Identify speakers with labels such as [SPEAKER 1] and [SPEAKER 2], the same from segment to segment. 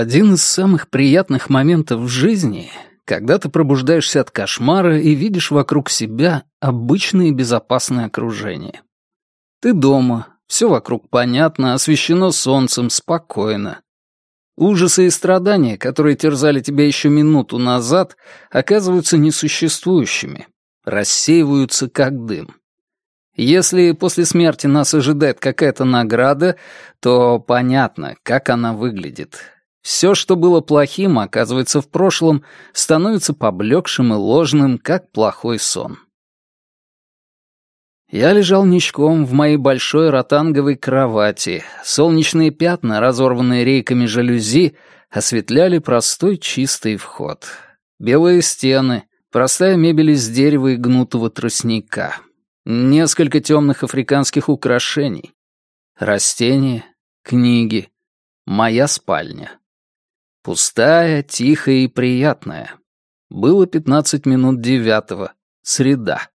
[SPEAKER 1] Один из самых приятных моментов в жизни, когда ты пробуждаешься от кошмара и видишь вокруг себя обычное безопасное окружение. Ты дома, все вокруг понятно, освещено солнцем, спокойно. Ужасы и страдания, которые терзали тебя еще минуту назад, оказываются несуществующими, рассеиваются как дым. Если после смерти нас ожидает какая-то награда, то понятно, как она выглядит. Все, что было плохим, оказывается в прошлом, становится поблекшим и ложным, как плохой сон. Я лежал ничком в моей большой ротанговой кровати. Солнечные пятна, разорванные рейками жалюзи, осветляли простой чистый вход. Белые стены, простая мебель из дерева и гнутого тростника. Несколько темных африканских украшений. Растения, книги. Моя спальня. Пустая, тихая и приятная. Было пятнадцать минут девятого. Среда.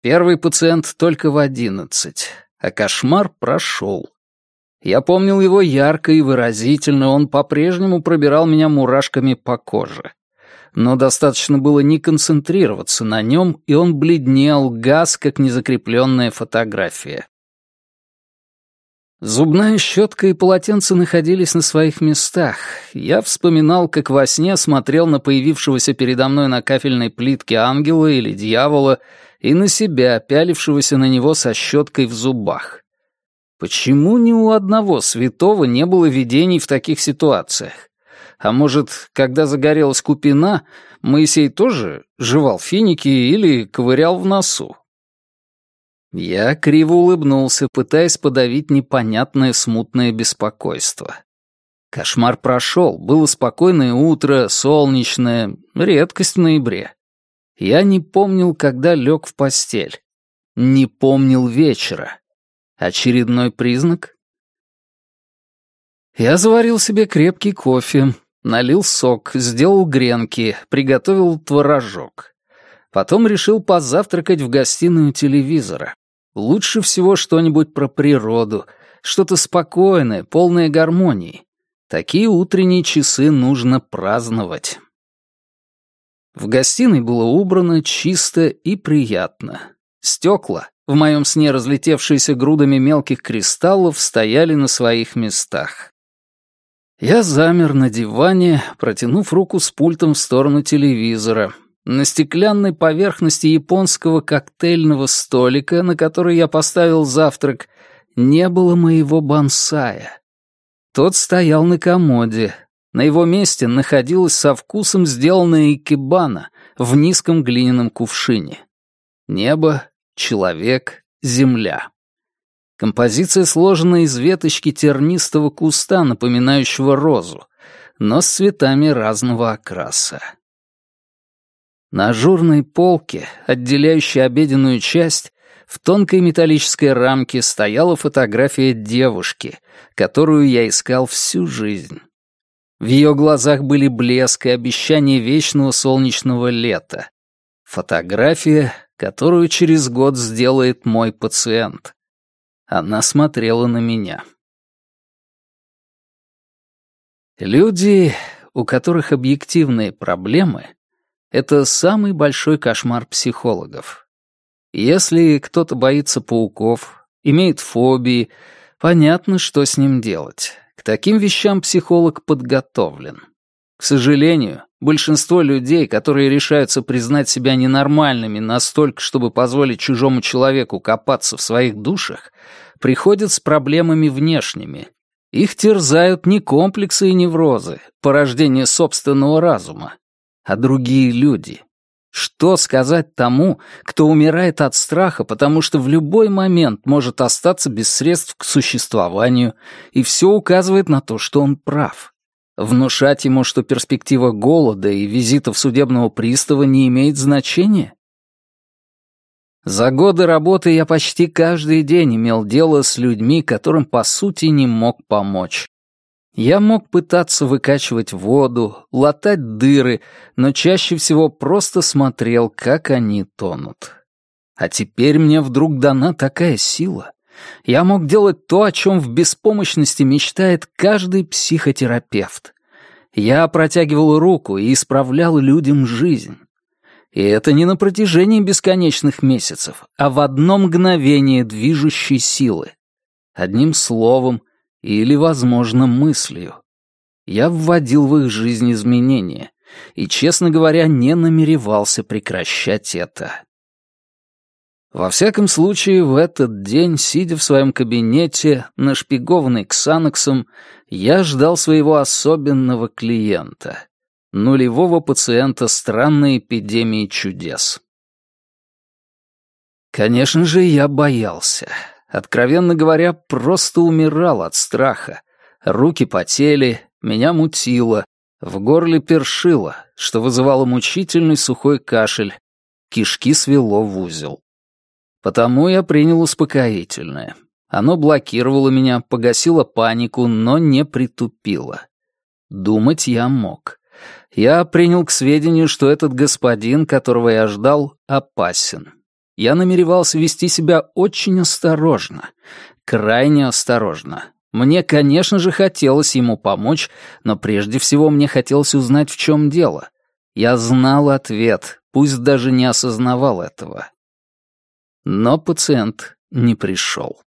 [SPEAKER 1] Первый пациент только в одиннадцать, а кошмар прошел. Я помнил его ярко и выразительно, он по-прежнему пробирал меня мурашками по коже. Но достаточно было не концентрироваться на нем, и он бледнел, газ, как незакрепленная фотография. Зубная щетка и полотенце находились на своих местах. Я вспоминал, как во сне смотрел на появившегося передо мной на кафельной плитке ангела или дьявола и на себя, пялившегося на него со щеткой в зубах. Почему ни у одного святого не было видений в таких ситуациях? А может, когда загорелась купина, Моисей тоже жевал финики или ковырял в носу? Я криво улыбнулся, пытаясь подавить непонятное смутное беспокойство. Кошмар прошел, было спокойное утро, солнечное, редкость в ноябре. Я не помнил, когда лег в постель. Не помнил вечера. Очередной признак? Я заварил себе крепкий кофе, налил сок, сделал гренки, приготовил творожок. Потом решил позавтракать в гостиную телевизора. Лучше всего что-нибудь про природу, что-то спокойное, полное гармонии. Такие утренние часы нужно праздновать. В гостиной было убрано, чисто и приятно. Стекла, в моем сне разлетевшиеся грудами мелких кристаллов, стояли на своих местах. Я замер на диване, протянув руку с пультом в сторону телевизора, на стеклянной поверхности японского коктейльного столика, на который я поставил завтрак, не было моего бонсая. Тот стоял на комоде. На его месте находилась со вкусом сделанная икебана в низком глиняном кувшине. Небо, человек, земля. Композиция сложена из веточки тернистого куста, напоминающего розу, но с цветами разного окраса. На ажурной полке, отделяющей обеденную часть, в тонкой металлической рамке стояла фотография девушки, которую я искал всю жизнь. В ее глазах были блеск и обещание вечного солнечного лета. Фотография, которую через год сделает мой пациент. Она смотрела на меня. Люди, у которых объективные проблемы, это самый большой кошмар психологов. Если кто-то боится пауков, имеет фобии, понятно, что с ним делать. К таким вещам психолог подготовлен. К сожалению, большинство людей, которые решаются признать себя ненормальными настолько, чтобы позволить чужому человеку копаться в своих душах, приходят с проблемами внешними. Их терзают не комплексы и неврозы, порождение собственного разума, а другие люди. Что сказать тому, кто умирает от страха, потому что в любой момент может остаться без средств к существованию, и все указывает на то, что он прав? Внушать ему, что перспектива голода и визитов судебного пристава не имеет значения? За годы работы я почти каждый день имел дело с людьми, которым по сути не мог помочь. Я мог пытаться выкачивать воду, латать дыры, но чаще всего просто смотрел, как они тонут. А теперь мне вдруг дана такая сила. Я мог делать то, о чем в беспомощности мечтает каждый психотерапевт. Я протягивал руку и исправлял людям жизнь. И это не на протяжении бесконечных месяцев, а в одно мгновение движущей силы. Одним словом или, возможно, мыслью. Я вводил в их жизнь изменения и, честно говоря, не намеревался прекращать это. Во всяком случае, в этот день, сидя в своем кабинете, нашпигованный ксаноксом, я ждал своего особенного клиента — нулевого пациента странной эпидемии чудес. Конечно же, я боялся. Откровенно говоря, просто умирал от страха. Руки потели, меня мутило, в горле першило, что вызывало мучительный сухой кашель, кишки свело в узел. Потому я принял успокоительное. Оно блокировало меня, погасило панику, но не притупило. Думать я мог. Я принял к сведению, что этот господин, которого я ждал, опасен. Я намеревался вести себя очень осторожно, крайне осторожно. Мне, конечно же, хотелось ему помочь, но прежде всего мне хотелось узнать, в чем дело. Я знал ответ, пусть даже не осознавал этого. Но пациент не пришел.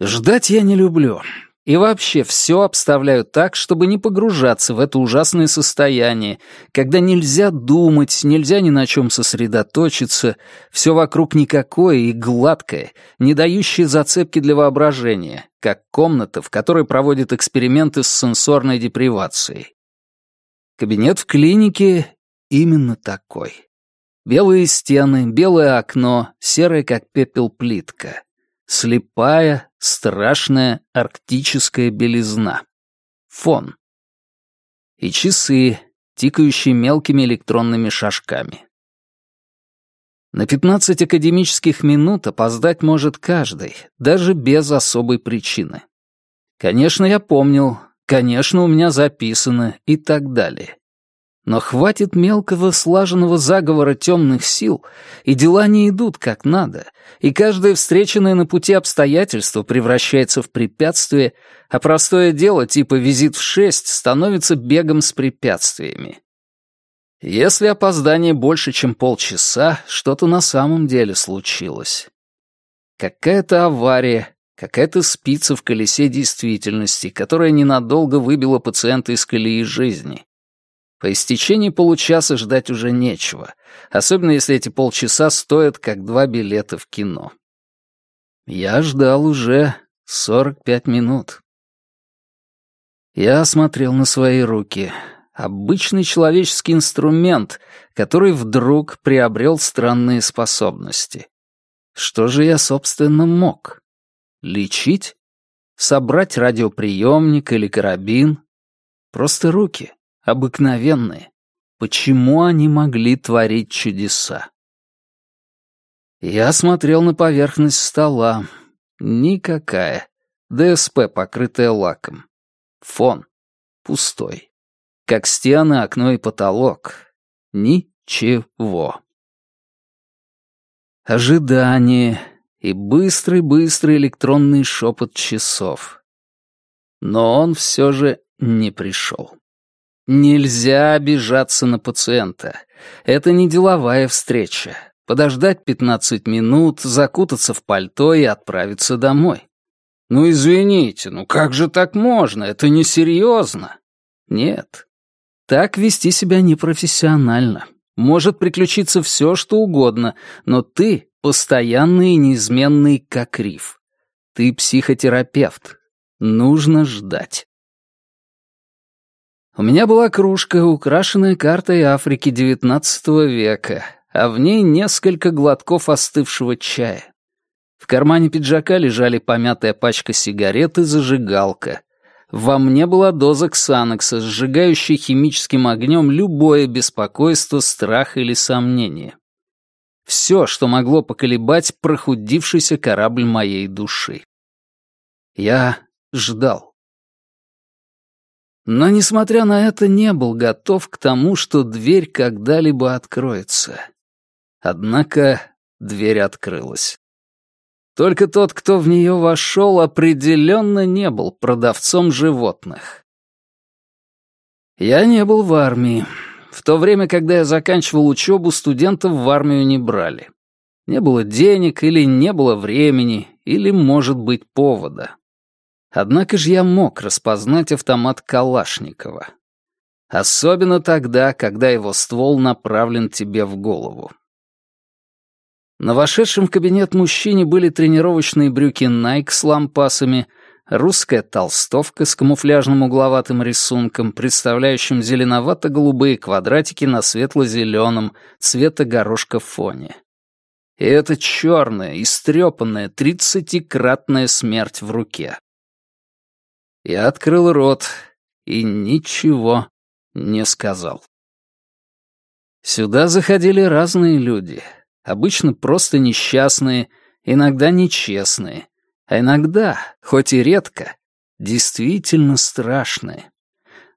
[SPEAKER 1] Ждать я не люблю. И вообще все обставляю так, чтобы не погружаться в это ужасное состояние, когда нельзя думать, нельзя ни на чем сосредоточиться, все вокруг никакое и гладкое, не дающее зацепки для воображения, как комната, в которой проводят эксперименты с сенсорной депривацией. Кабинет в клинике именно такой. Белые стены, белое окно, серая как пепел плитка. Слепая, страшная арктическая белизна. Фон. И часы, тикающие мелкими электронными шажками. На 15 академических минут опоздать может каждый, даже без особой причины. Конечно, я помнил, конечно, у меня записано и так далее. Но хватит мелкого слаженного заговора темных сил, и дела не идут как надо, и каждое встреченное на пути обстоятельство превращается в препятствие, а простое дело типа визит в шесть становится бегом с препятствиями. Если опоздание больше, чем полчаса, что-то на самом деле случилось. Какая-то авария, какая-то спица в колесе действительности, которая ненадолго выбила пациента из колеи жизни. По истечении получаса ждать уже нечего, особенно если эти полчаса стоят как два билета в кино. Я ждал уже 45 минут. Я смотрел на свои руки. Обычный человеческий инструмент, который вдруг приобрел странные способности. Что же я, собственно, мог? Лечить? Собрать радиоприемник или карабин? Просто руки обыкновенные. Почему они могли творить чудеса? Я смотрел на поверхность стола. Никакая. ДСП, покрытая лаком. Фон. Пустой. Как стены, окно и потолок. Ничего. Ожидание и быстрый-быстрый электронный шепот часов. Но он все же не пришел. Нельзя обижаться на пациента. Это не деловая встреча. Подождать 15 минут, закутаться в пальто и отправиться домой. Ну извините, ну как же так можно? Это несерьезно. Нет. Так вести себя непрофессионально. Может приключиться все, что угодно, но ты постоянный и неизменный как риф. Ты психотерапевт. Нужно ждать. У меня была кружка, украшенная картой Африки XIX века, а в ней несколько глотков остывшего чая. В кармане пиджака лежали помятая пачка сигарет и зажигалка. Во мне была доза ксанокса, сжигающая химическим огнем любое беспокойство, страх или сомнение. Все, что могло поколебать прохудившийся корабль моей души. Я ждал. Но, несмотря на это, не был готов к тому, что дверь когда-либо откроется. Однако дверь открылась. Только тот, кто в нее вошел, определенно не был продавцом животных. Я не был в армии. В то время, когда я заканчивал учебу, студентов в армию не брали. Не было денег или не было времени, или, может быть, повода. Однако же я мог распознать автомат Калашникова. Особенно тогда, когда его ствол направлен тебе в голову. На вошедшем в кабинет мужчине были тренировочные брюки Nike с лампасами, русская толстовка с камуфляжным угловатым рисунком, представляющим зеленовато-голубые квадратики на светло-зеленом цвета горошка фоне. И это черная, истрепанная, тридцатикратная смерть в руке. Я открыл рот и ничего не сказал. Сюда заходили разные люди — обычно просто несчастные, иногда нечестные, а иногда, хоть и редко, действительно страшные.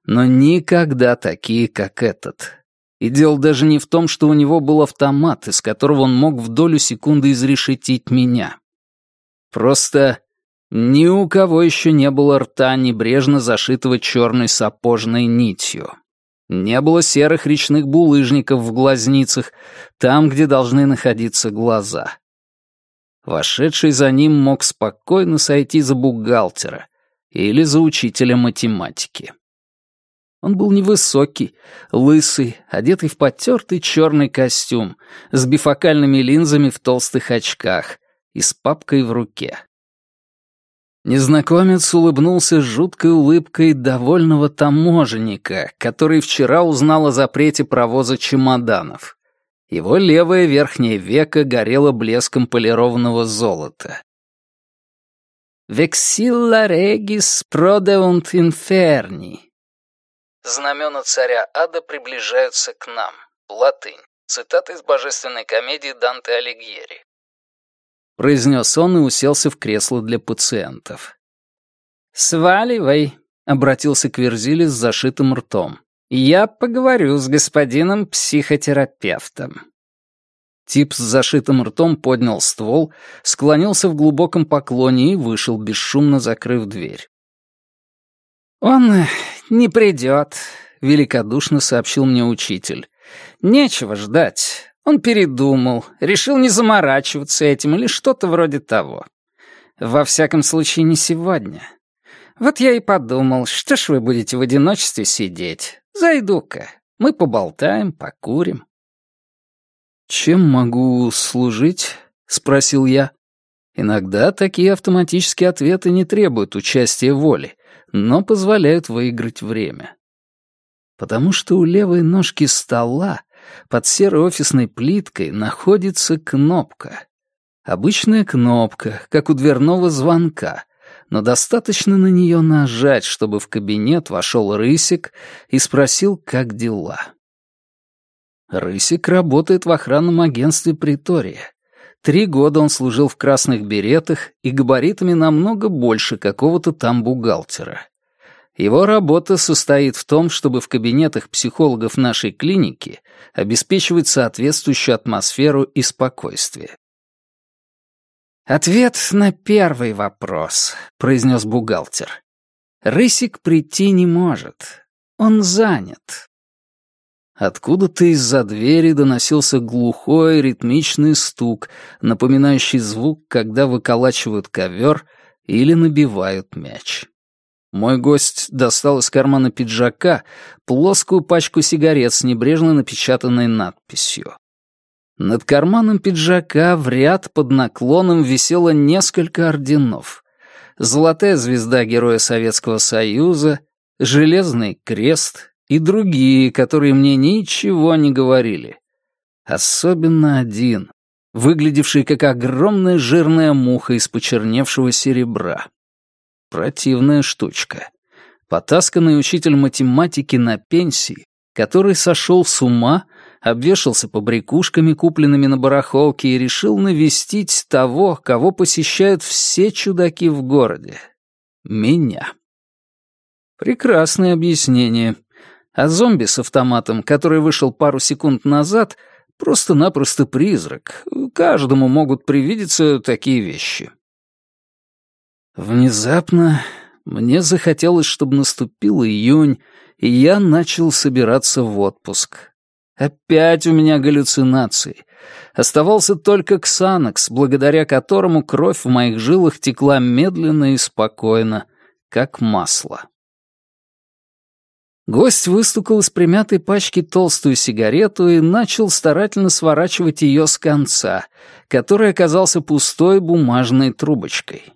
[SPEAKER 1] Но никогда такие, как этот. И дело даже не в том, что у него был автомат, из которого он мог в долю секунды изрешетить меня. Просто ни у кого еще не было рта, небрежно зашитого черной сапожной нитью. Не было серых речных булыжников в глазницах, там, где должны находиться глаза. Вошедший за ним мог спокойно сойти за бухгалтера или за учителя математики. Он был невысокий, лысый, одетый в потертый черный костюм, с бифокальными линзами в толстых очках и с папкой в руке. Незнакомец улыбнулся жуткой улыбкой довольного таможенника, который вчера узнал о запрете провоза чемоданов. Его левое верхнее веко горело блеском полированного золота. «Вексилла регис продеунт инферни». «Знамена царя ада приближаются к нам». Латынь. Цитата из божественной комедии Данте Алигьери произнес он и уселся в кресло для пациентов. «Сваливай», — обратился к Верзиле с зашитым ртом. «Я поговорю с господином психотерапевтом». Тип с зашитым ртом поднял ствол, склонился в глубоком поклоне и вышел, бесшумно закрыв дверь. «Он не придет», — великодушно сообщил мне учитель. «Нечего ждать. Он передумал, решил не заморачиваться этим или что-то вроде того. Во всяком случае, не сегодня. Вот я и подумал, что ж вы будете в одиночестве сидеть. Зайду-ка, мы поболтаем, покурим. «Чем могу служить?» — спросил я. Иногда такие автоматические ответы не требуют участия воли, но позволяют выиграть время. Потому что у левой ножки стола под серой офисной плиткой находится кнопка. Обычная кнопка, как у дверного звонка, но достаточно на нее нажать, чтобы в кабинет вошел Рысик и спросил, как дела. Рысик работает в охранном агентстве «Притория». Три года он служил в красных беретах и габаритами намного больше какого-то там бухгалтера. Его работа состоит в том, чтобы в кабинетах психологов нашей клиники обеспечивать соответствующую атмосферу и спокойствие. «Ответ на первый вопрос», — произнес бухгалтер. «Рысик прийти не может. Он занят». Откуда-то из-за двери доносился глухой ритмичный стук, напоминающий звук, когда выколачивают ковер или набивают мяч. Мой гость достал из кармана пиджака плоскую пачку сигарет с небрежно напечатанной надписью. Над карманом пиджака в ряд под наклоном висело несколько орденов. Золотая звезда Героя Советского Союза, Железный крест и другие, которые мне ничего не говорили. Особенно один, выглядевший как огромная жирная муха из почерневшего серебра. Противная штучка. Потасканный учитель математики на пенсии, который сошел с ума, обвешался побрякушками, купленными на барахолке, и решил навестить того, кого посещают все чудаки в городе. Меня. Прекрасное объяснение. А зомби с автоматом, который вышел пару секунд назад, просто-напросто призрак. Каждому могут привидеться такие вещи. Внезапно мне захотелось, чтобы наступил июнь, и я начал собираться в отпуск. Опять у меня галлюцинации. Оставался только Ксанакс, благодаря которому кровь в моих жилах текла медленно и спокойно, как масло. Гость выстукал из примятой пачки толстую сигарету и начал старательно сворачивать ее с конца, который оказался пустой бумажной трубочкой.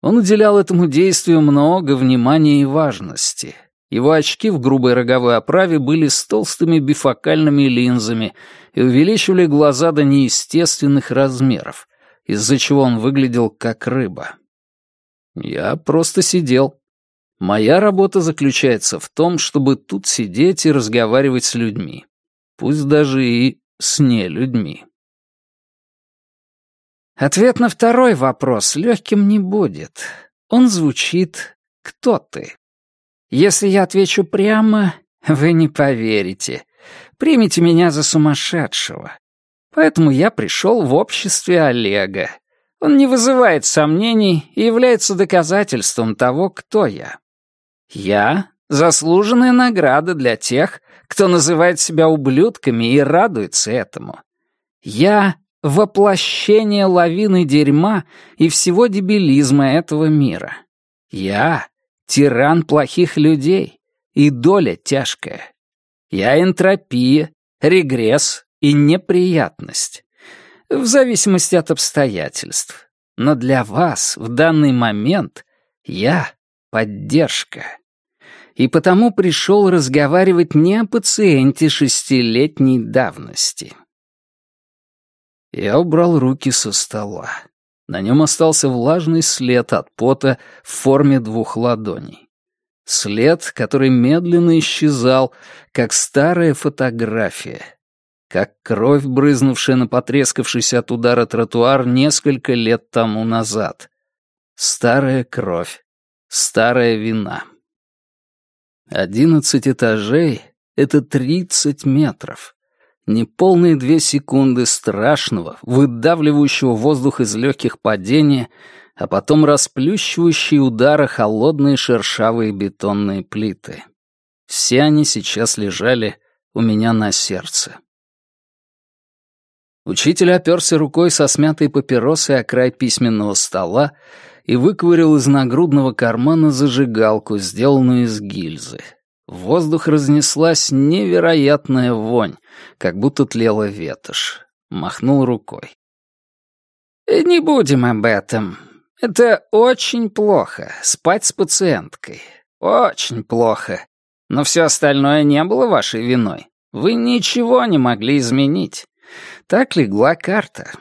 [SPEAKER 1] Он уделял этому действию много внимания и важности. Его очки в грубой роговой оправе были с толстыми бифокальными линзами и увеличивали глаза до неестественных размеров, из-за чего он выглядел как рыба. Я просто сидел. Моя работа заключается в том, чтобы тут сидеть и разговаривать с людьми. Пусть даже и с нелюдьми. Ответ на второй вопрос легким не будет. Он звучит «Кто ты?». Если я отвечу прямо, вы не поверите. Примите меня за сумасшедшего. Поэтому я пришел в обществе Олега. Он не вызывает сомнений и является доказательством того, кто я. Я — заслуженная награда для тех, кто называет себя ублюдками и радуется этому. Я — воплощение лавины дерьма и всего дебилизма этого мира. Я Тиран плохих людей и доля тяжкая. Я энтропия, регресс и неприятность. В зависимости от обстоятельств. Но для вас в данный момент я — поддержка. И потому пришел разговаривать не о пациенте шестилетней давности. Я убрал руки со стола. На нем остался влажный след от пота в форме двух ладоней. След, который медленно исчезал, как старая фотография. Как кровь, брызнувшая на потрескавшийся от удара тротуар несколько лет тому назад. Старая кровь. Старая вина. Одиннадцать этажей — это тридцать метров. Неполные две секунды страшного, выдавливающего воздух из легких падения, а потом расплющивающие удара холодные шершавые бетонные плиты. Все они сейчас лежали у меня на сердце. Учитель оперся рукой со смятой папиросой о край письменного стола и выковырял из нагрудного кармана зажигалку, сделанную из гильзы. В воздух разнеслась невероятная вонь, как будто тлела ветошь. Махнул рукой. «Не будем об этом. Это очень плохо, спать с пациенткой. Очень плохо. Но все остальное не было вашей виной. Вы ничего не могли изменить. Так легла карта.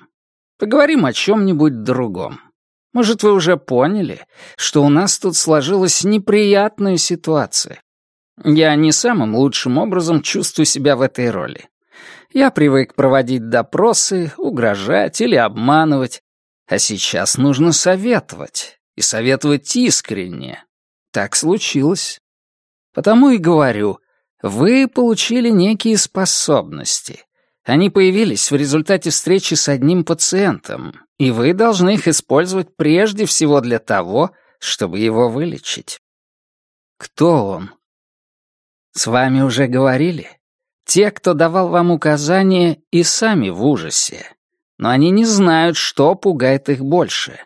[SPEAKER 1] Поговорим о чем-нибудь другом. Может, вы уже поняли, что у нас тут сложилась неприятная ситуация. Я не самым лучшим образом чувствую себя в этой роли. Я привык проводить допросы, угрожать или обманывать. А сейчас нужно советовать. И советовать искренне. Так случилось. Потому и говорю, вы получили некие способности. Они появились в результате встречи с одним пациентом, и вы должны их использовать прежде всего для того, чтобы его вылечить. Кто он? С вами уже говорили. Те, кто давал вам указания, и сами в ужасе. Но они не знают, что пугает их больше.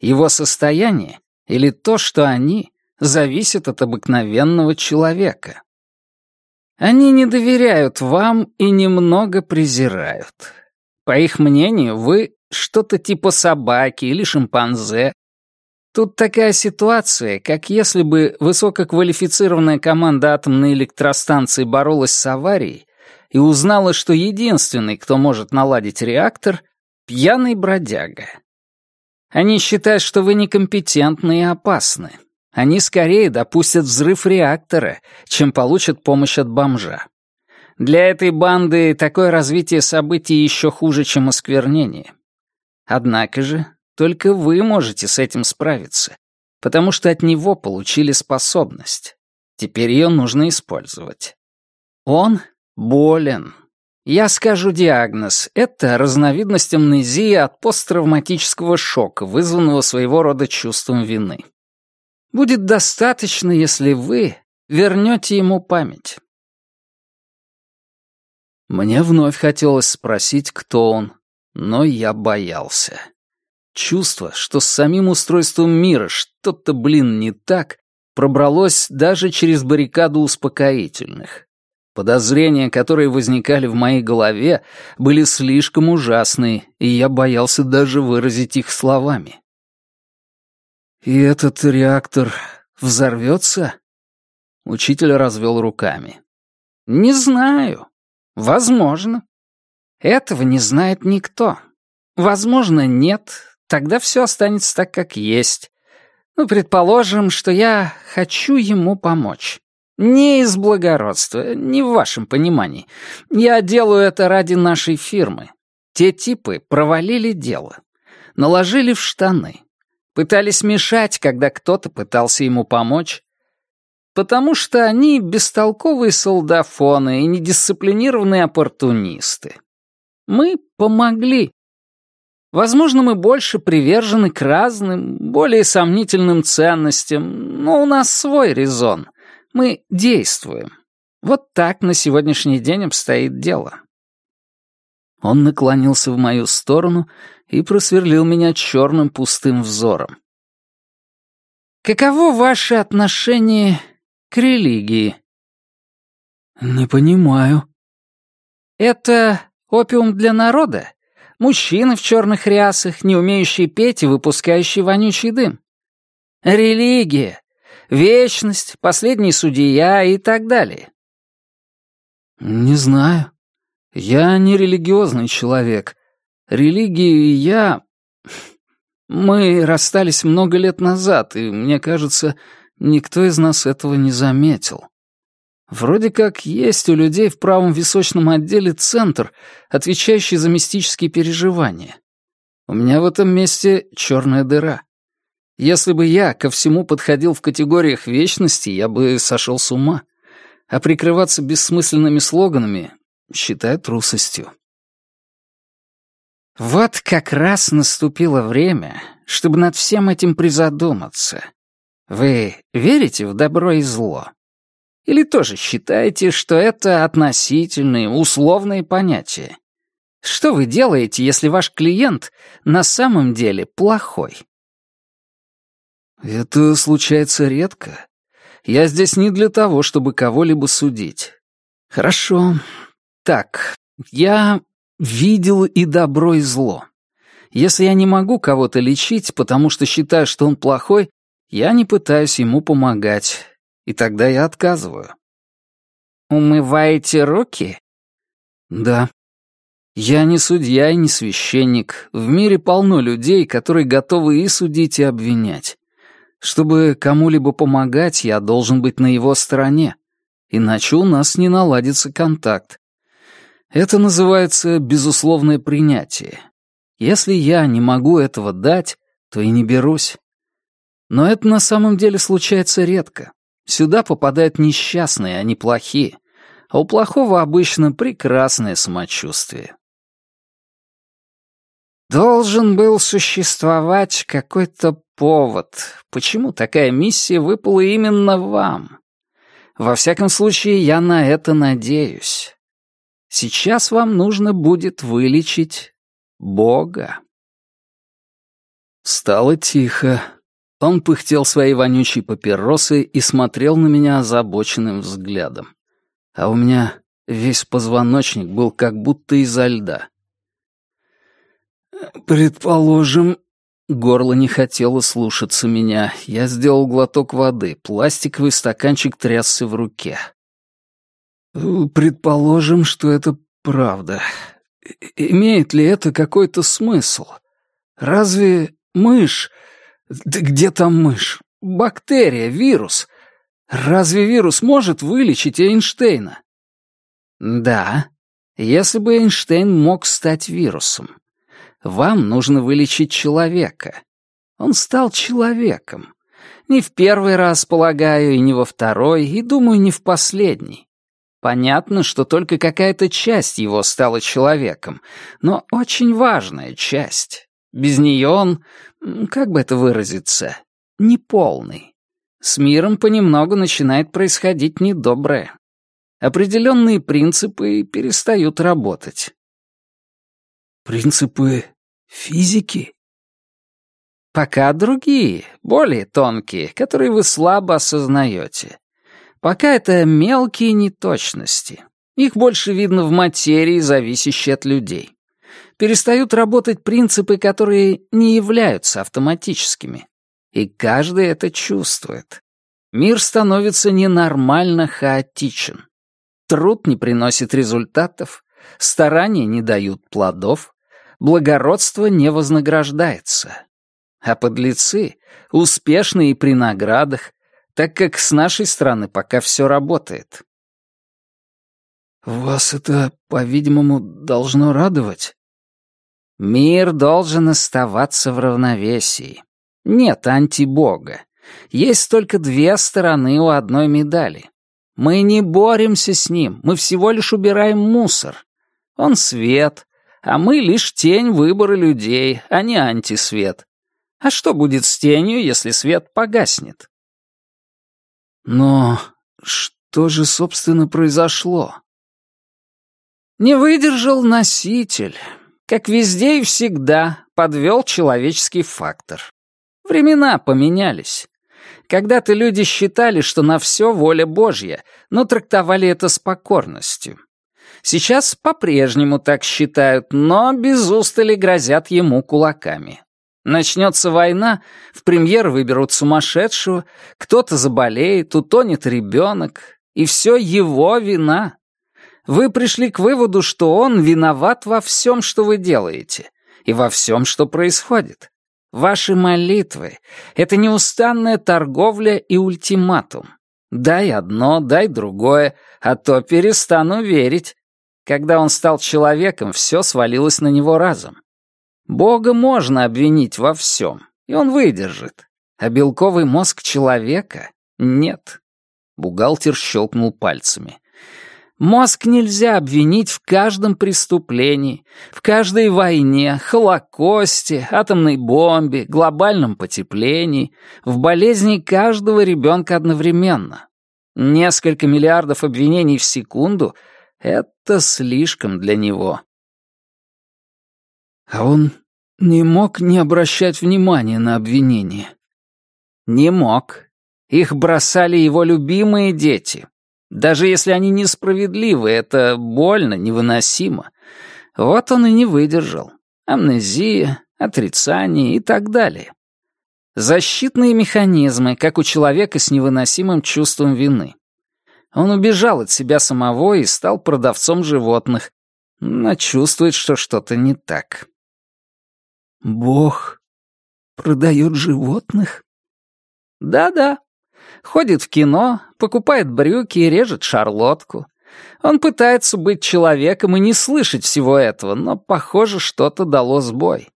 [SPEAKER 1] Его состояние или то, что они зависят от обыкновенного человека. Они не доверяют вам и немного презирают. По их мнению, вы что-то типа собаки или шимпанзе, Тут такая ситуация, как если бы высококвалифицированная команда атомной электростанции боролась с аварией и узнала, что единственный, кто может наладить реактор, — пьяный бродяга. Они считают, что вы некомпетентны и опасны. Они скорее допустят взрыв реактора, чем получат помощь от бомжа. Для этой банды такое развитие событий еще хуже, чем осквернение. Однако же только вы можете с этим справиться, потому что от него получили способность. Теперь ее нужно использовать. Он болен. Я скажу диагноз. Это разновидность амнезии от посттравматического шока, вызванного своего рода чувством вины. Будет достаточно, если вы вернете ему память. Мне вновь хотелось спросить, кто он, но я боялся. Чувство, что с самим устройством мира что-то, блин, не так, пробралось даже через баррикаду успокоительных. Подозрения, которые возникали в моей голове, были слишком ужасные, и я боялся даже выразить их словами. «И этот реактор взорвется?» Учитель развел руками. «Не знаю. Возможно. Этого не знает никто. Возможно, нет. Тогда все останется так, как есть. Ну, предположим, что я хочу ему помочь. Не из благородства, не в вашем понимании. Я делаю это ради нашей фирмы. Те типы провалили дело. Наложили в штаны. Пытались мешать, когда кто-то пытался ему помочь. Потому что они бестолковые солдафоны и недисциплинированные оппортунисты. Мы помогли. Возможно, мы больше привержены к разным, более сомнительным ценностям, но у нас свой резон. Мы действуем. Вот так на сегодняшний день обстоит дело. Он наклонился в мою сторону и просверлил меня черным пустым взором. «Каково ваше отношение к религии?» «Не понимаю». «Это опиум для народа? Мужчины в черных рясах, не умеющие петь и выпускающие вонючий дым? Религия вечность, последний судья и так далее? Не знаю. Я не религиозный человек. Религию и я... Мы расстались много лет назад, и, мне кажется, никто из нас этого не заметил. Вроде как есть у людей в правом височном отделе центр, отвечающий за мистические переживания. У меня в этом месте черная дыра. Если бы я ко всему подходил в категориях вечности, я бы сошел с ума. А прикрываться бессмысленными слоганами считаю трусостью. Вот как раз наступило время, чтобы над всем этим призадуматься. Вы верите в добро и зло? Или тоже считаете, что это относительные, условные понятия? Что вы делаете, если ваш клиент на самом деле плохой? Это случается редко. Я здесь не для того, чтобы кого-либо судить. Хорошо. Так, я видел и добро, и зло. Если я не могу кого-то лечить, потому что считаю, что он плохой, я не пытаюсь ему помогать, и тогда я отказываю. Умываете руки? Да. Я не судья и не священник. В мире полно людей, которые готовы и судить, и обвинять. Чтобы кому-либо помогать, я должен быть на его стороне, иначе у нас не наладится контакт. Это называется безусловное принятие. Если я не могу этого дать, то и не берусь. Но это на самом деле случается редко. Сюда попадают несчастные, а не плохие. А у плохого обычно прекрасное самочувствие. Должен был существовать какой-то повод, почему такая миссия выпала именно вам. Во всяком случае, я на это надеюсь. Сейчас вам нужно будет вылечить Бога. Стало тихо. Он пыхтел своей вонючей папиросой и смотрел на меня озабоченным взглядом. А у меня весь позвоночник был как будто изо льда. «Предположим, Горло не хотело слушаться меня. Я сделал глоток воды. Пластиковый стаканчик трясся в руке. Предположим, что это правда. Имеет ли это какой-то смысл? Разве мышь... Да где там мышь? Бактерия, вирус. Разве вирус может вылечить Эйнштейна? Да, если бы Эйнштейн мог стать вирусом. Вам нужно вылечить человека. Он стал человеком. Не в первый раз, полагаю, и не во второй, и, думаю, не в последний. Понятно, что только какая-то часть его стала человеком, но очень важная часть. Без нее он, как бы это выразиться, неполный. С миром понемногу начинает происходить недоброе. Определенные принципы перестают работать.
[SPEAKER 2] Принципы физики?
[SPEAKER 1] Пока другие, более тонкие, которые вы слабо осознаете. Пока это мелкие неточности. Их больше видно в материи, зависящей от людей. Перестают работать принципы, которые не являются автоматическими. И каждый это чувствует. Мир становится ненормально хаотичен. Труд не приносит результатов, старания не дают плодов, благородство не вознаграждается а подлецы успешны и при наградах, так как с нашей стороны пока все работает.
[SPEAKER 2] Вас это, по-видимому, должно радовать?
[SPEAKER 1] Мир должен оставаться в равновесии. Нет антибога. Есть только две стороны у одной медали. Мы не боремся с ним, мы всего лишь убираем мусор. Он свет, а мы лишь тень выбора людей, а не антисвет. А что будет с тенью, если свет погаснет?
[SPEAKER 2] Но что же, собственно, произошло?
[SPEAKER 1] Не выдержал носитель. Как везде и всегда, подвел человеческий фактор. Времена поменялись. Когда-то люди считали, что на все воля Божья, но трактовали это с покорностью. Сейчас по-прежнему так считают, но без устали грозят ему кулаками. Начнется война, в премьер выберут сумасшедшего, кто-то заболеет, утонет ребенок, и все его вина. Вы пришли к выводу, что он виноват во всем, что вы делаете, и во всем, что происходит. Ваши молитвы — это неустанная торговля и ультиматум. Дай одно, дай другое, а то перестану верить. Когда он стал человеком, все свалилось на него разом. Бога можно обвинить во всем, и он выдержит. А белковый мозг человека — нет. Бухгалтер щелкнул пальцами. Мозг нельзя обвинить в каждом преступлении, в каждой войне, холокосте, атомной бомбе, глобальном потеплении, в болезни каждого ребенка одновременно. Несколько миллиардов обвинений в секунду — это слишком для него.
[SPEAKER 2] А он не мог не обращать внимания на обвинения.
[SPEAKER 1] Не мог. Их бросали его любимые дети. Даже если они несправедливы, это больно, невыносимо. Вот он и не выдержал. Амнезия, отрицание и так далее. Защитные механизмы, как у человека с невыносимым чувством вины. Он убежал от себя самого и стал продавцом животных, но чувствует, что что-то не так.
[SPEAKER 2] Бог продает животных?
[SPEAKER 1] Да-да. Ходит в кино, покупает брюки и режет шарлотку. Он пытается быть человеком и не слышать всего этого, но, похоже, что-то дало сбой.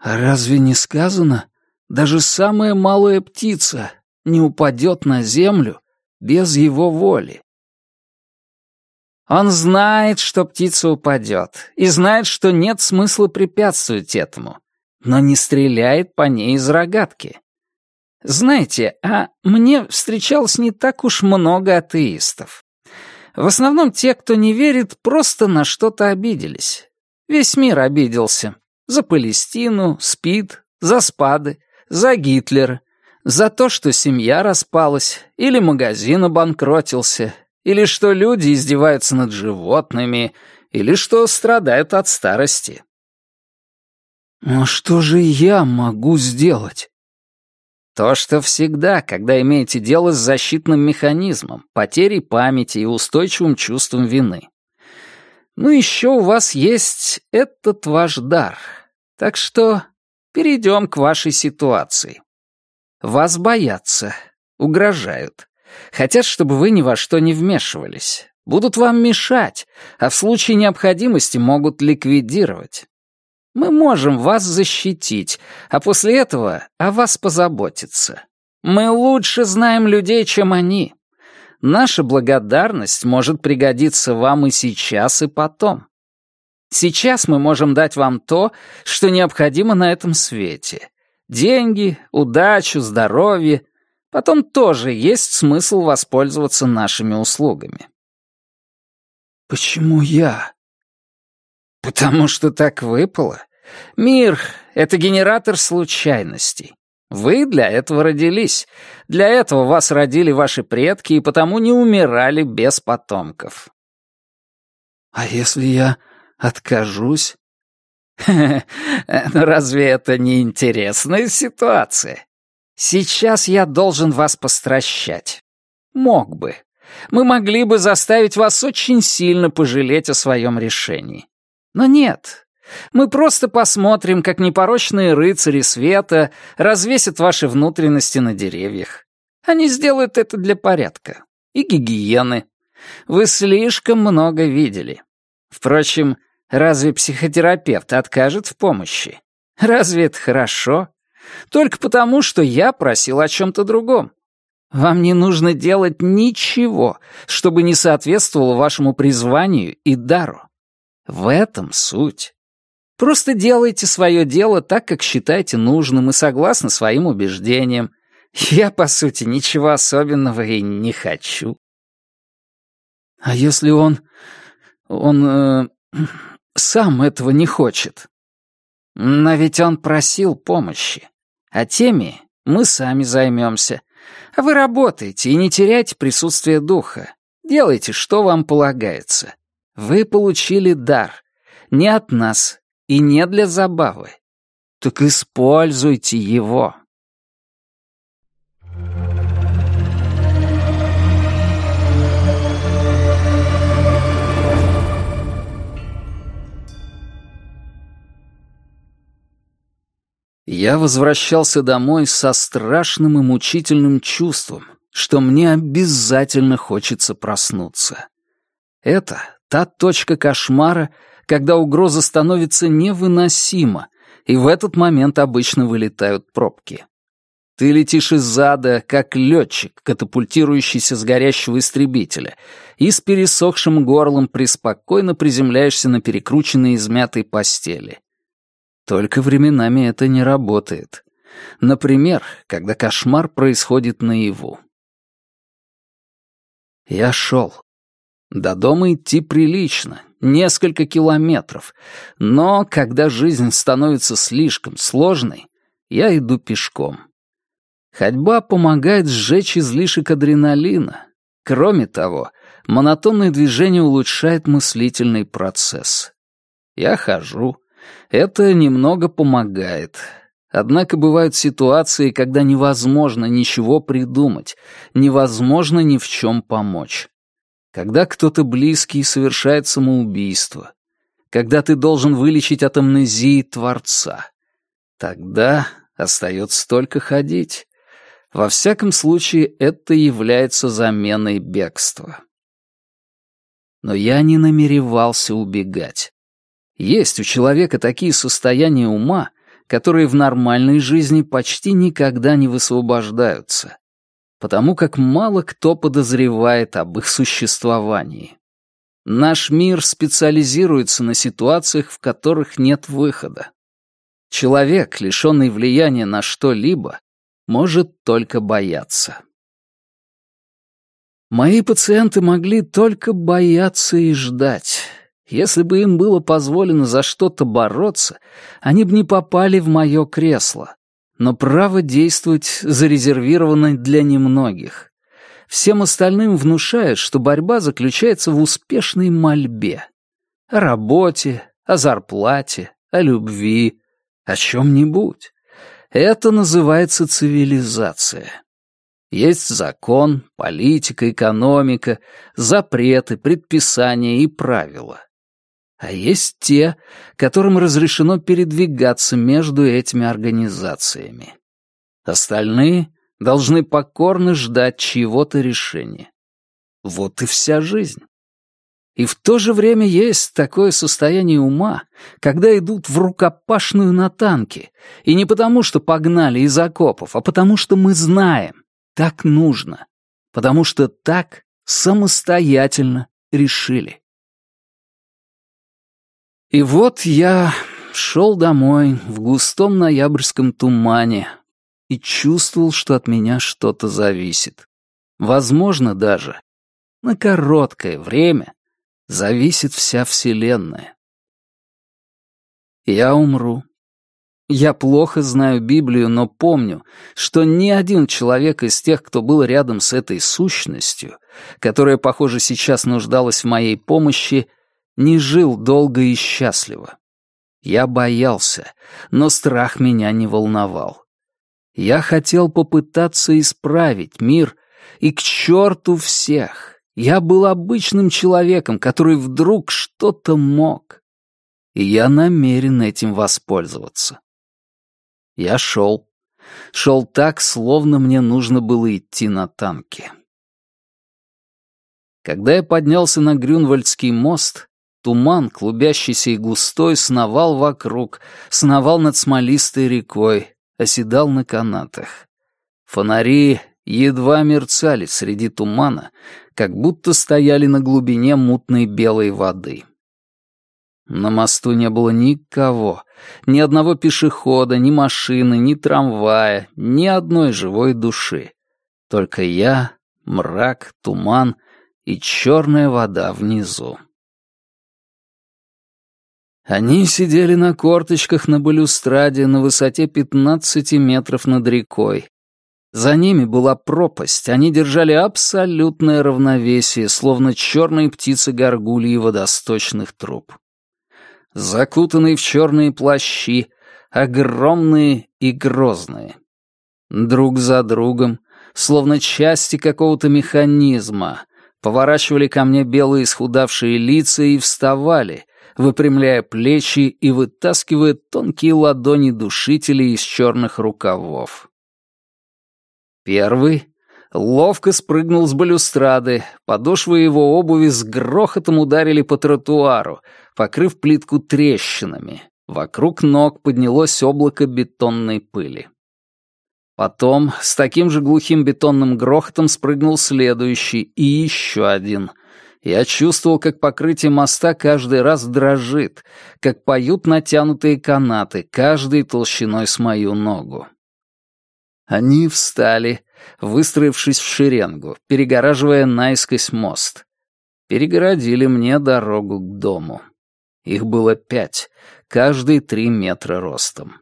[SPEAKER 2] Разве не сказано, даже самая малая птица не упадет на землю без его воли?
[SPEAKER 1] Он знает, что птица упадет, и знает, что нет смысла препятствовать этому, но не стреляет по ней из рогатки. Знаете, а мне встречалось не так уж много атеистов. В основном те, кто не верит, просто на что-то обиделись. Весь мир обиделся. За Палестину, СПИД, за спады, за Гитлера, за то, что семья распалась, или магазин обанкротился, или что люди издеваются над животными, или что страдают от старости.
[SPEAKER 2] «А что же я могу сделать?»
[SPEAKER 1] То, что всегда, когда имеете дело с защитным механизмом, потерей памяти и устойчивым чувством вины. Ну, еще у вас есть этот ваш дар. Так что перейдем к вашей ситуации. Вас боятся, угрожают. Хотят, чтобы вы ни во что не вмешивались. Будут вам мешать, а в случае необходимости могут ликвидировать. Мы можем вас защитить, а после этого о вас позаботиться. Мы лучше знаем людей, чем они. Наша благодарность может пригодиться вам и сейчас, и потом. Сейчас мы можем дать вам то, что необходимо на этом свете. Деньги, удачу, здоровье, Потом тоже есть смысл воспользоваться нашими услугами.
[SPEAKER 2] «Почему я?»
[SPEAKER 1] «Потому что так выпало. Мир — это генератор случайностей. Вы для этого родились. Для этого вас родили ваши предки и потому не умирали без потомков».
[SPEAKER 2] «А если я откажусь?»
[SPEAKER 1] Но разве это не интересная ситуация? Сейчас я должен вас постращать. Мог бы. Мы могли бы заставить вас очень сильно пожалеть о своем решении. Но нет. Мы просто посмотрим, как непорочные рыцари света развесят ваши внутренности на деревьях. Они сделают это для порядка. И гигиены. Вы слишком много видели. Впрочем, разве психотерапевт откажет в помощи? Разве это хорошо? Только потому, что я просил о чем-то другом. Вам не нужно делать ничего, чтобы не соответствовало вашему призванию и дару. В этом суть. Просто делайте свое дело так, как считаете нужным и согласно своим убеждениям. Я, по сути, ничего особенного и не хочу.
[SPEAKER 2] А если он... он... Э, сам этого не хочет?
[SPEAKER 1] Но ведь он просил помощи. А теми мы сами займемся. А вы работаете и не теряйте присутствие духа. Делайте, что вам полагается. Вы получили дар. Не от нас и не для забавы. Так используйте его. Я возвращался домой со страшным и мучительным чувством, что мне обязательно хочется проснуться. Это та точка кошмара, когда угроза становится невыносима, и в этот момент обычно вылетают пробки. Ты летишь из ада, как летчик, катапультирующийся с горящего истребителя, и с пересохшим горлом преспокойно приземляешься на перекрученной измятой постели. Только временами это не работает. Например, когда кошмар происходит наяву. Я шел. До дома идти прилично, несколько километров. Но когда жизнь становится слишком сложной, я иду пешком. Ходьба помогает сжечь излишек адреналина. Кроме того, монотонное движение улучшает мыслительный процесс. Я хожу, это немного помогает. Однако бывают ситуации, когда невозможно ничего придумать, невозможно ни в чем помочь. Когда кто-то близкий совершает самоубийство, когда ты должен вылечить от амнезии Творца, тогда остается только ходить. Во всяком случае, это является заменой бегства. Но я не намеревался убегать. Есть у человека такие состояния ума, которые в нормальной жизни почти никогда не высвобождаются, потому как мало кто подозревает об их существовании. Наш мир специализируется на ситуациях, в которых нет выхода. Человек, лишенный влияния на что-либо, может только бояться. Мои пациенты могли только бояться и ждать. Если бы им было позволено за что-то бороться, они бы не попали в мое кресло. Но право действовать зарезервировано для немногих. Всем остальным внушают, что борьба заключается в успешной мольбе. О работе, о зарплате, о любви, о чем-нибудь. Это называется цивилизация. Есть закон, политика, экономика, запреты, предписания и правила а есть те, которым разрешено передвигаться между этими организациями. Остальные должны покорно ждать чьего-то решения. Вот и вся жизнь. И в то же время есть такое состояние ума, когда идут в рукопашную на танке, и не потому, что погнали из окопов, а потому что мы знаем, так нужно, потому что так самостоятельно решили. И вот я шел домой в густом ноябрьском тумане, и чувствовал, что от меня что-то зависит. Возможно даже, на короткое время зависит вся Вселенная. Я умру. Я плохо знаю Библию, но помню, что ни один человек из тех, кто был рядом с этой сущностью, которая, похоже, сейчас нуждалась в моей помощи, не жил долго и счастливо. Я боялся, но страх меня не волновал. Я хотел попытаться исправить мир, и к черту всех. Я был обычным человеком, который вдруг что-то мог. И я намерен этим воспользоваться. Я шел. Шел так, словно мне нужно было идти на танке. Когда я поднялся на Грюнвальдский мост, туман, клубящийся и густой, сновал вокруг, сновал над смолистой рекой, оседал на канатах. Фонари едва мерцали среди тумана, как будто стояли на глубине мутной белой воды. На мосту не было никого, ни одного пешехода, ни машины, ни трамвая, ни одной живой души. Только я, мрак, туман и черная вода внизу. Они сидели на корточках на балюстраде на высоте 15 метров над рекой. За ними была пропасть, они держали абсолютное равновесие, словно черные птицы горгульи водосточных труб закутанные в черные плащи, огромные и грозные. Друг за другом, словно части какого-то механизма, поворачивали ко мне белые исхудавшие лица и вставали, выпрямляя плечи и вытаскивая тонкие ладони душителей из черных рукавов. Первый ловко спрыгнул с балюстрады, подошвы его обуви с грохотом ударили по тротуару, покрыв плитку трещинами. Вокруг ног поднялось облако бетонной пыли. Потом с таким же глухим бетонным грохотом спрыгнул следующий и еще один. Я чувствовал, как покрытие моста каждый раз дрожит, как поют натянутые канаты, каждой толщиной с мою ногу. Они встали, выстроившись в шеренгу, перегораживая наискось мост. Перегородили мне дорогу к дому. Их было пять, каждый три метра ростом.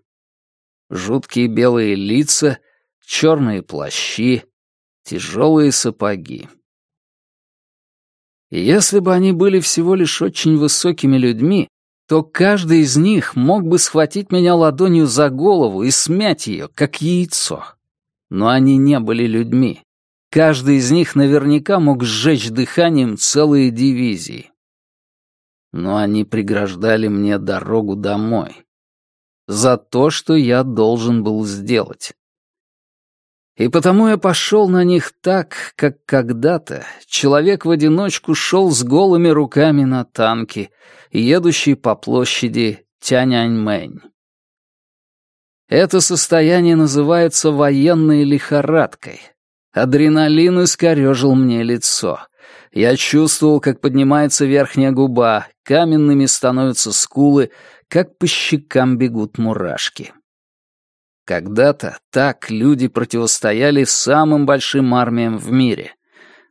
[SPEAKER 1] Жуткие белые лица, черные плащи, тяжелые сапоги. Если бы они были всего лишь очень высокими людьми, то каждый из них мог бы схватить меня ладонью за голову и смять ее, как яйцо. Но они не были людьми. Каждый из них наверняка мог сжечь дыханием целые дивизии но они преграждали мне дорогу домой. За то, что я должен был сделать. И потому я пошел на них так, как когда-то человек в одиночку шел с голыми руками на танке, едущий по площади Тяньаньмэнь. Это состояние называется военной лихорадкой. Адреналин искорежил мне лицо. Я чувствовал, как поднимается верхняя губа, каменными становятся скулы, как по щекам бегут мурашки. Когда-то так люди противостояли самым большим армиям в мире.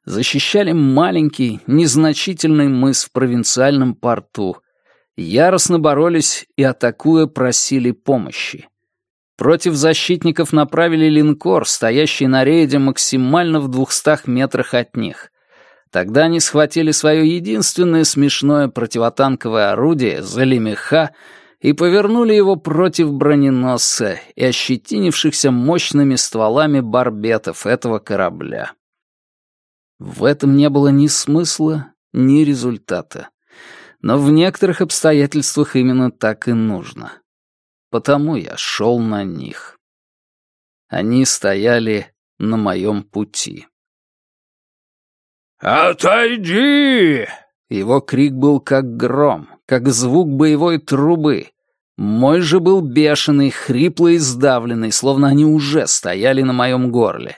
[SPEAKER 1] Защищали маленький, незначительный мыс в провинциальном порту. Яростно боролись и, атакуя, просили помощи. Против защитников направили линкор, стоящий на рейде максимально в двухстах метрах от них. Тогда они схватили свое единственное смешное противотанковое орудие за лемеха и повернули его против броненосца и ощетинившихся мощными стволами барбетов этого корабля. В этом не было ни смысла, ни результата. Но в некоторых обстоятельствах именно так и нужно. Потому я шел на них. Они стояли на моем пути. «Отойди!» Его крик был как гром, как звук боевой трубы. Мой же был бешеный, хриплый и сдавленный, словно они уже стояли на моем горле.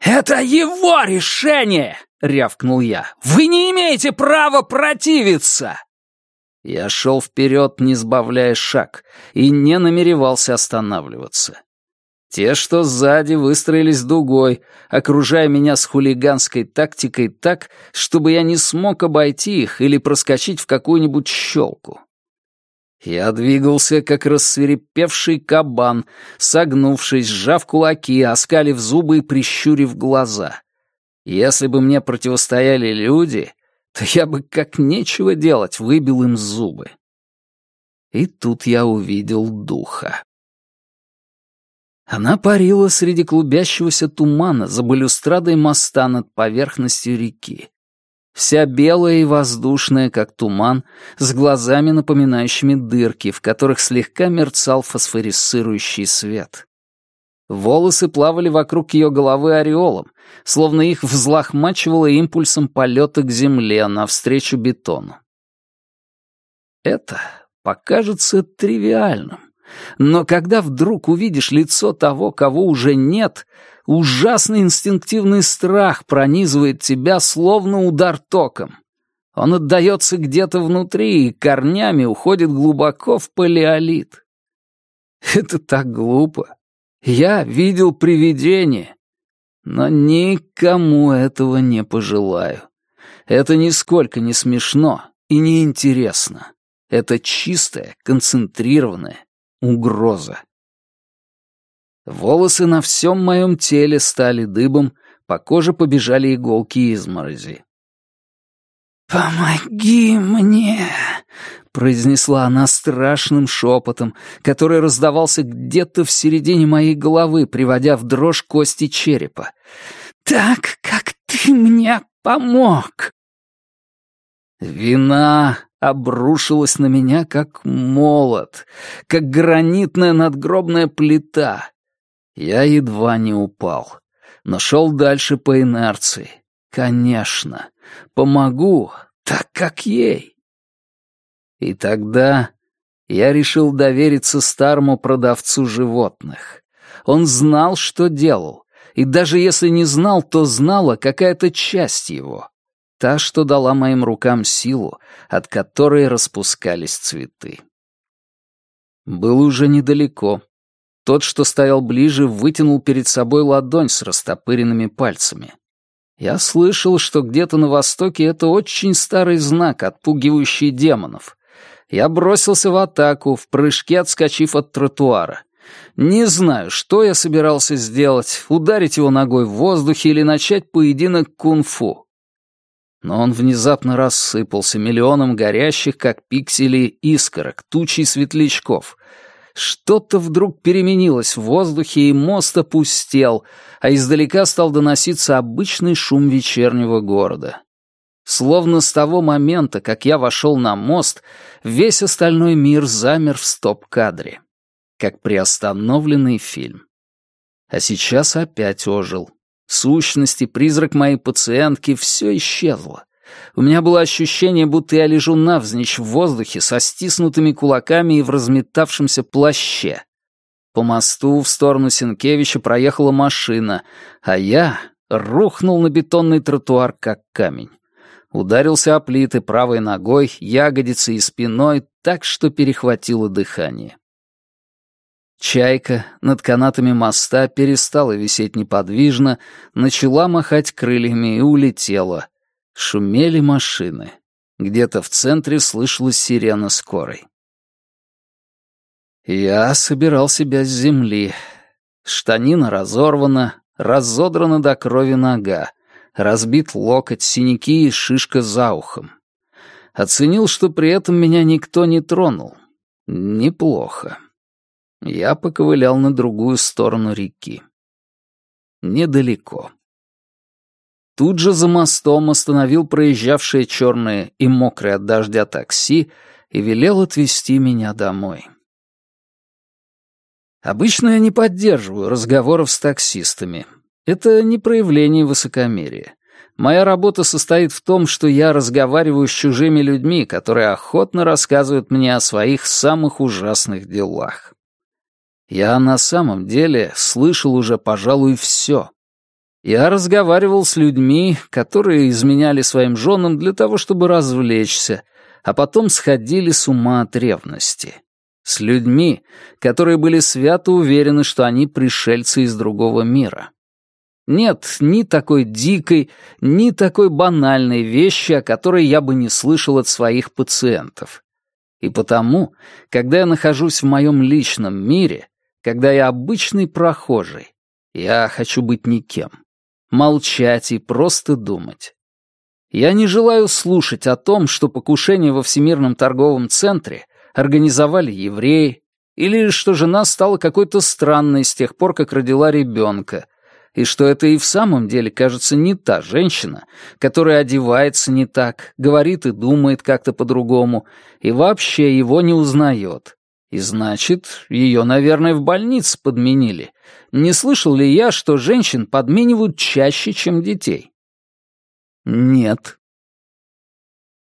[SPEAKER 1] «Это его решение!» — рявкнул я. «Вы не имеете права противиться!» Я шел вперед, не сбавляя шаг, и не намеревался останавливаться. Те, что сзади, выстроились дугой, окружая меня с хулиганской тактикой так, чтобы я не смог обойти их или проскочить в какую-нибудь щелку. Я двигался, как рассверепевший кабан, согнувшись, сжав кулаки, оскалив зубы и прищурив глаза. Если бы мне противостояли люди, то я бы как нечего делать выбил им зубы. И тут я увидел духа. Она парила среди клубящегося тумана за балюстрадой моста над поверхностью реки. Вся белая и воздушная, как туман, с глазами, напоминающими дырки, в которых слегка мерцал фосфорисцирующий свет. Волосы плавали вокруг ее головы ореолом, словно их взлохмачивало импульсом полета к земле навстречу бетону. Это покажется тривиальным. Но когда вдруг увидишь лицо того, кого уже нет, ужасный инстинктивный страх пронизывает тебя, словно удар током. Он отдается где-то внутри и корнями уходит глубоко в палеолит. Это так глупо. Я видел привидение, но никому этого не пожелаю. Это нисколько не смешно и не интересно. Это чистая, концентрированная угроза. Волосы на всем моем теле стали дыбом, по коже побежали иголки изморози. «Помоги мне!» — произнесла она страшным шепотом, который раздавался где-то в середине моей головы, приводя в дрожь кости черепа. «Так, как ты мне помог!» Вина обрушилась на меня, как молот, как гранитная надгробная плита. Я едва не упал, но шел дальше по инерции. Конечно, помогу, так как ей. И тогда я решил довериться старому продавцу животных. Он знал, что делал, и даже если не знал, то знала какая-то часть его. Та, что дала моим рукам силу, от которой распускались цветы. Было уже недалеко. Тот, что стоял ближе, вытянул перед собой ладонь с растопыренными пальцами. Я слышал, что где-то на востоке это очень старый знак, отпугивающий демонов. Я бросился в атаку, в прыжке отскочив от тротуара. Не знаю, что я собирался сделать, ударить его ногой в воздухе или начать поединок кунг-фу но он внезапно рассыпался миллионом горящих, как пиксели, искорок, тучей светлячков. Что-то вдруг переменилось в воздухе, и мост опустел, а издалека стал доноситься обычный шум вечернего города. Словно с того момента, как я вошел на мост, весь остальной мир замер в стоп-кадре, как приостановленный фильм. А сейчас опять ожил. Сущность и призрак моей пациентки — все исчезло. У меня было ощущение, будто я лежу навзничь в воздухе со стиснутыми кулаками и в разметавшемся плаще. По мосту в сторону Сенкевича проехала машина, а я рухнул на бетонный тротуар, как камень. Ударился о плиты правой ногой, ягодицей и спиной так, что перехватило дыхание. Чайка над канатами моста перестала висеть неподвижно, начала махать крыльями и улетела. Шумели машины. Где-то в центре слышалась сирена скорой. Я собирал себя с земли. Штанина разорвана, разодрана до крови нога, разбит локоть, синяки и шишка за ухом. Оценил, что при этом меня никто не тронул. Неплохо. Я поковылял на другую сторону реки. Недалеко. Тут же за мостом остановил проезжавшее черное и мокрое от дождя такси и велел отвезти меня домой. Обычно я не поддерживаю разговоров с таксистами. Это не проявление высокомерия. Моя работа состоит в том, что я разговариваю с чужими людьми, которые охотно рассказывают мне о своих самых ужасных делах. Я на самом деле слышал уже, пожалуй, все. Я разговаривал с людьми, которые изменяли своим женам для того, чтобы развлечься, а потом сходили с ума от ревности. С людьми, которые были свято уверены, что они пришельцы из другого мира. Нет ни такой дикой, ни такой банальной вещи, о которой я бы не слышал от своих пациентов. И потому, когда я нахожусь в моем личном мире, когда я обычный прохожий, я хочу быть никем. Молчать и просто думать. Я не желаю слушать о том, что покушение во Всемирном торговом центре организовали евреи, или что жена стала какой-то странной с тех пор, как родила ребенка, и что это и в самом деле, кажется, не та женщина, которая одевается не так, говорит и думает как-то по-другому, и вообще его не узнает. И значит, ее, наверное, в больнице подменили. Не слышал ли я, что женщин подменивают чаще, чем детей? Нет.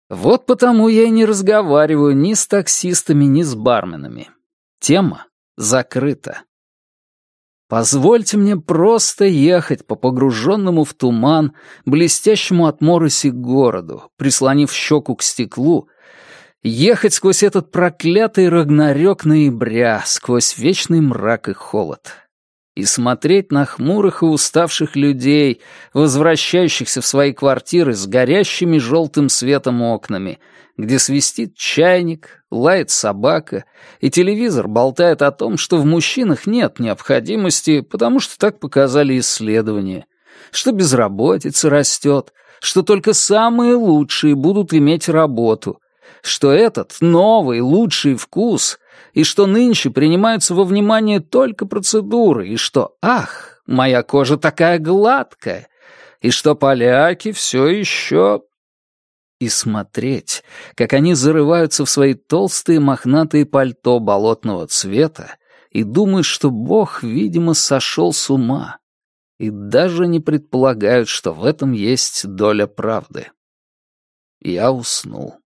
[SPEAKER 1] Вот потому я и не разговариваю ни с таксистами, ни с барменами. Тема закрыта. Позвольте мне просто ехать по погруженному в туман, блестящему от мороси городу, прислонив щеку к стеклу, ехать сквозь этот проклятый рагнарёк ноября, сквозь вечный мрак и холод. И смотреть на хмурых и уставших людей, возвращающихся в свои квартиры с горящими желтым светом окнами, где свистит чайник, лает собака, и телевизор болтает о том, что в мужчинах нет необходимости, потому что так показали исследования, что безработица растет, что только самые лучшие будут иметь работу, что этот новый лучший вкус и что нынче принимаются во внимание только процедуры, и что, ах, моя кожа такая гладкая, и что поляки все еще... И смотреть, как они зарываются в свои толстые мохнатые пальто болотного цвета и думают, что Бог, видимо, сошел с ума, и даже не предполагают, что в этом есть доля правды. Я уснул.